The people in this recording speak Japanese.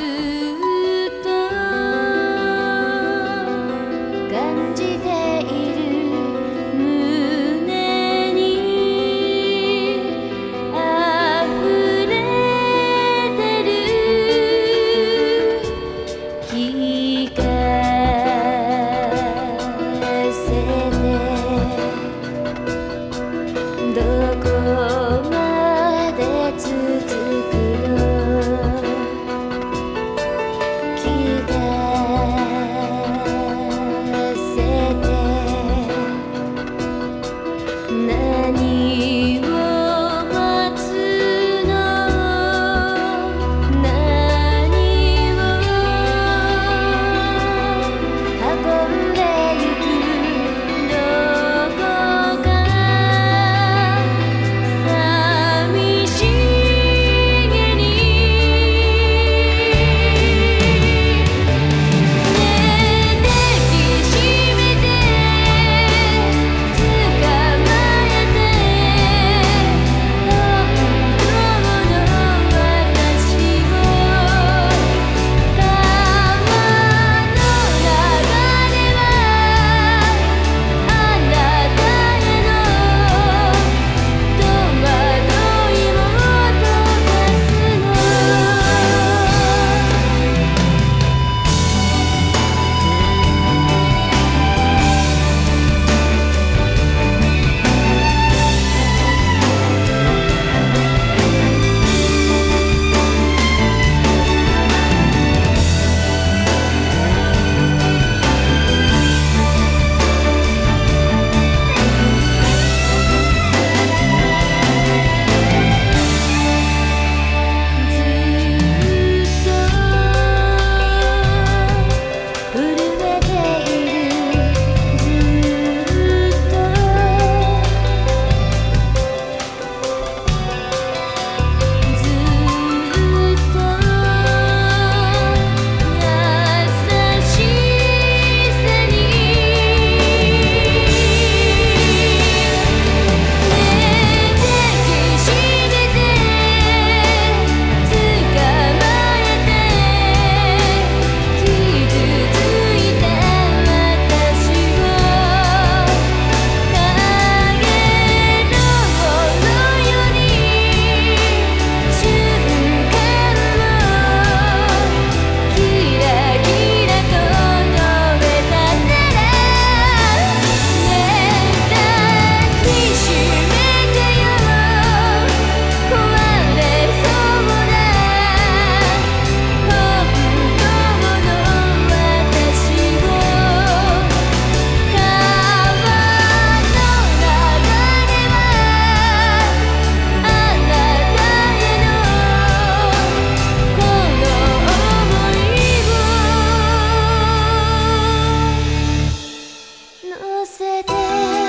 Dieu. never せて